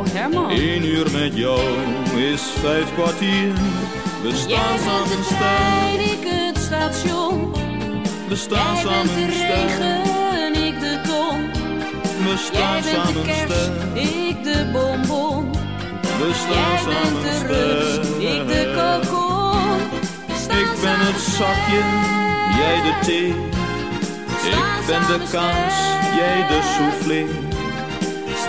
Oh Herman, Eén uur met jou is vijf kwartier. We jij staan bent samen trein, ik het station. we staan Jij bent samen de regen, ik de ton. We Jij staan bent de samen kers, sterk, ik de bonbon. we Jij staan bent samen de rups, ik de kokon. Staan Ik ben samen het zakje, jij de thee. Ik ben de kaas, jij de soufflé.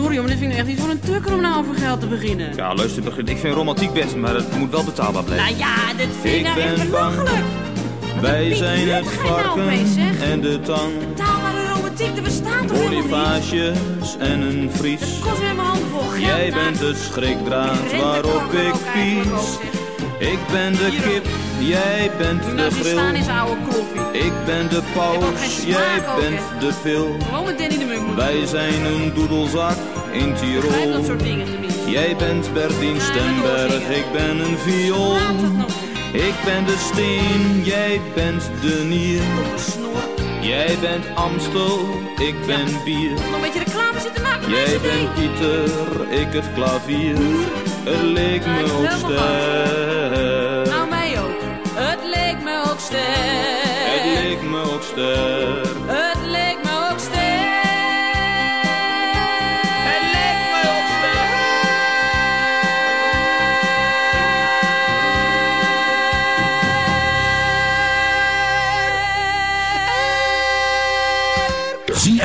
Sorry, maar dit vind ik echt niet voor een tukker om nou over geld te beginnen. Ja, luister, begin- ik vind romantiek best, maar het moet wel betaalbaar blijven. Nou ja, dit vind ik Ik nou echt belachelijk. Wij zijn het nou varken zeg? en de tang. Betaalbare romantiek, er bestaat toch? Bonifages en een vries. Het kost weer mijn handvol geld. Jij nou. bent het schrikdraad waarop ik pies. Ik ben de kip, jij bent Doe de staan grill. is oude kloffie. Ik ben de paus, jij bent de pil. Gewoon met Danny de Munk Wij zijn een doedelzak in begrijp dat Tirol. soort dingen tenminste. Jij bent Bertien Ja, Stemberg, ik ben een viool. Ik ben de steen, jij bent de nier. Jij bent Amstel, ik ben bier. Nog een beetje reclame zitten maken Jij bent. Pieter, ik het klavier. Het leek me sterk. Het leek me ook sterk.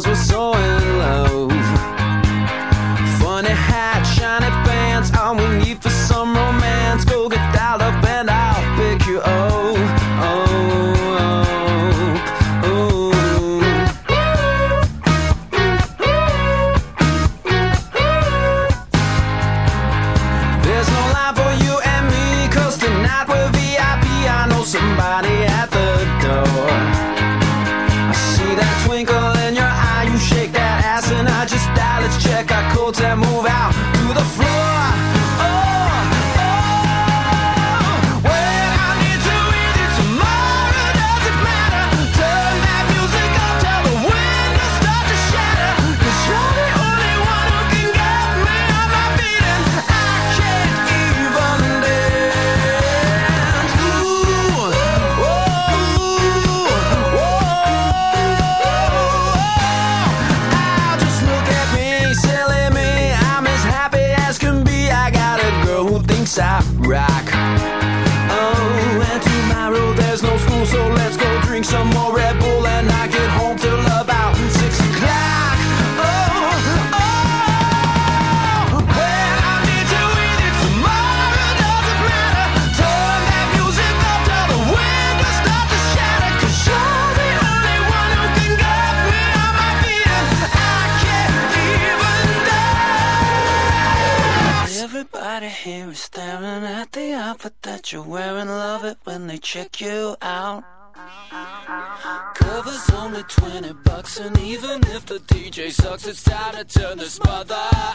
Somos. DJ sucks, it's time to turn this mother out.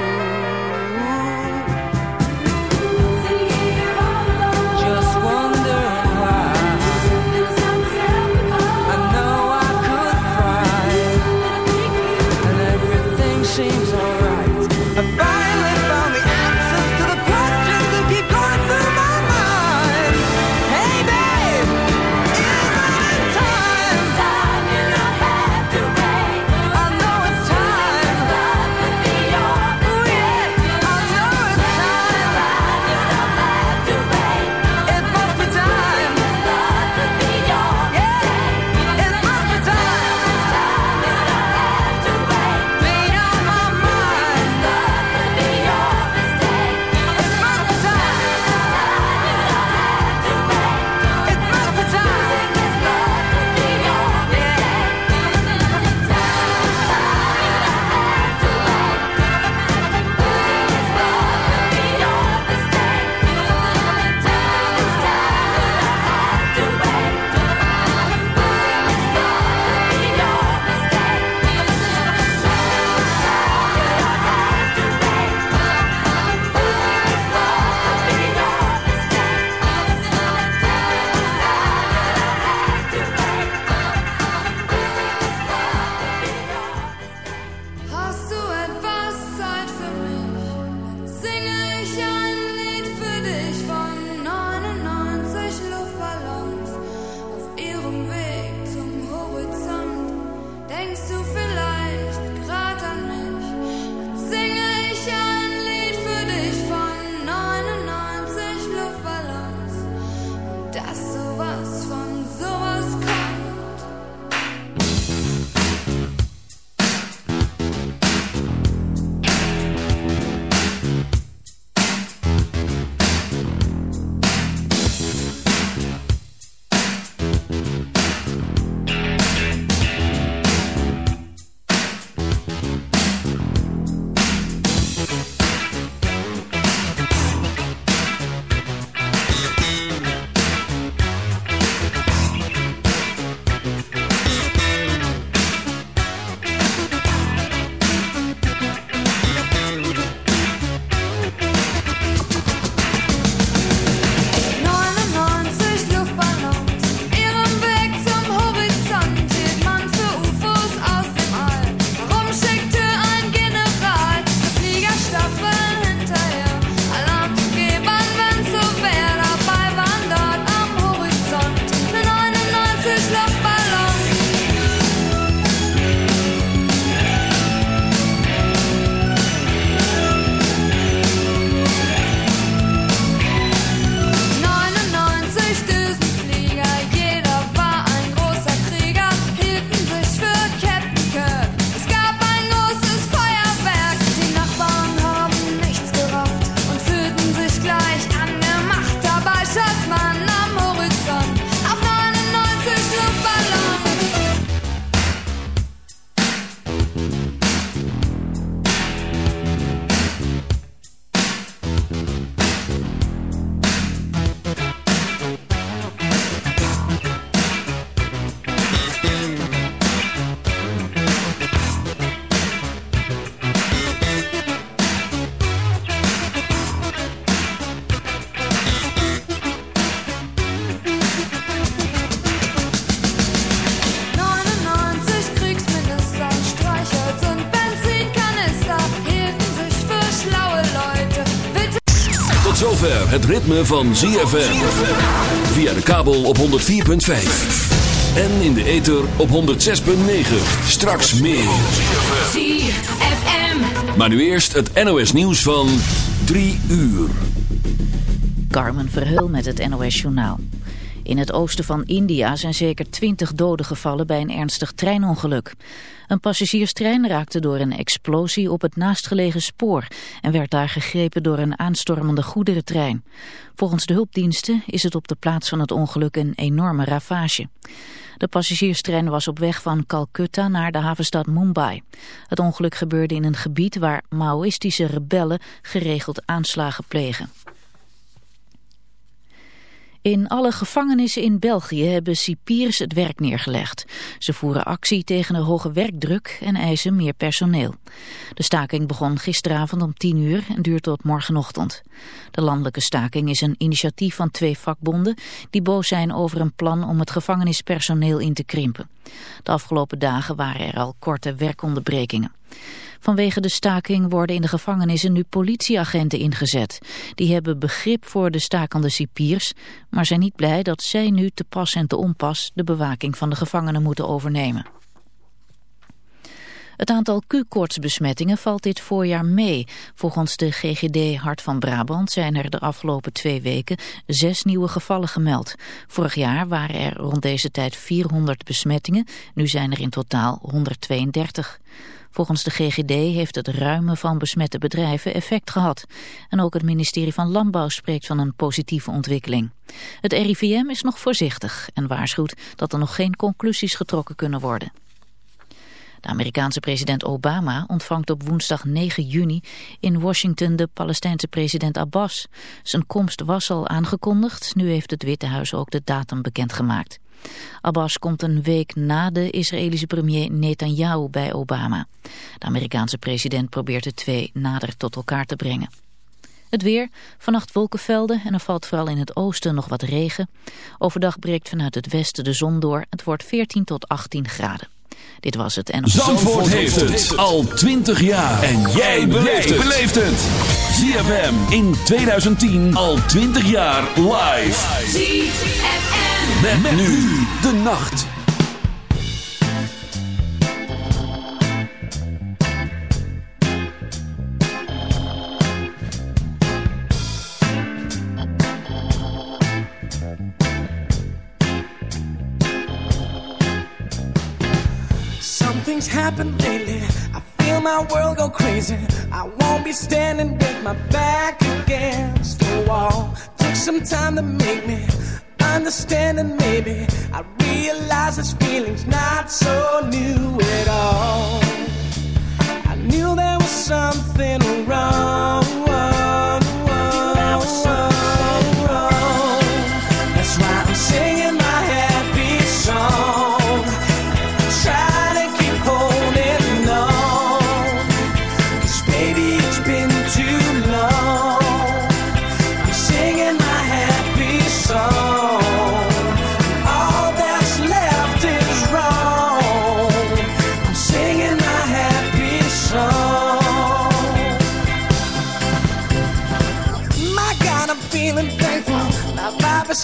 Ritme van ZFM. Via de kabel op 104.5. En in de ether op 106.9. Straks meer. ZFM. Maar nu eerst het NOS nieuws van 3 uur. Carmen Verheul met het NOS Journaal. In het oosten van India zijn zeker 20 doden gevallen bij een ernstig treinongeluk. Een passagierstrein raakte door een explosie op het naastgelegen spoor en werd daar gegrepen door een aanstormende goederentrein. Volgens de hulpdiensten is het op de plaats van het ongeluk een enorme ravage. De passagierstrein was op weg van Calcutta naar de havenstad Mumbai. Het ongeluk gebeurde in een gebied waar Maoïstische rebellen geregeld aanslagen plegen. In alle gevangenissen in België hebben cipiers het werk neergelegd. Ze voeren actie tegen de hoge werkdruk en eisen meer personeel. De staking begon gisteravond om 10 uur en duurt tot morgenochtend. De landelijke staking is een initiatief van twee vakbonden... die boos zijn over een plan om het gevangenispersoneel in te krimpen. De afgelopen dagen waren er al korte werkonderbrekingen. Vanwege de staking worden in de gevangenissen nu politieagenten ingezet. Die hebben begrip voor de stakende cipiers, maar zijn niet blij dat zij nu te pas en te onpas de bewaking van de gevangenen moeten overnemen. Het aantal Q-koortsbesmettingen valt dit voorjaar mee. Volgens de GGD Hart van Brabant zijn er de afgelopen twee weken zes nieuwe gevallen gemeld. Vorig jaar waren er rond deze tijd 400 besmettingen, nu zijn er in totaal 132. Volgens de GGD heeft het ruimen van besmette bedrijven effect gehad. En ook het ministerie van Landbouw spreekt van een positieve ontwikkeling. Het RIVM is nog voorzichtig en waarschuwt dat er nog geen conclusies getrokken kunnen worden. De Amerikaanse president Obama ontvangt op woensdag 9 juni in Washington de Palestijnse president Abbas. Zijn komst was al aangekondigd, nu heeft het Witte Huis ook de datum bekendgemaakt. Abbas komt een week na de Israëlische premier Netanyahu bij Obama. De Amerikaanse president probeert de twee nader tot elkaar te brengen. Het weer, vannacht wolkenvelden en er valt vooral in het oosten nog wat regen. Overdag breekt vanuit het westen de zon door. Het wordt 14 tot 18 graden. Dit was het en Zandvoort heeft het al 20 jaar. En jij beleeft het. ZFM in 2010 al 20 jaar live. ZFM. Met, nu de nacht. Something's happened lately. I feel my world go crazy. I won't be standing with my back against the wall. Took some time to make me understand, and maybe I realize this feeling's not so new at all. I knew there was something wrong.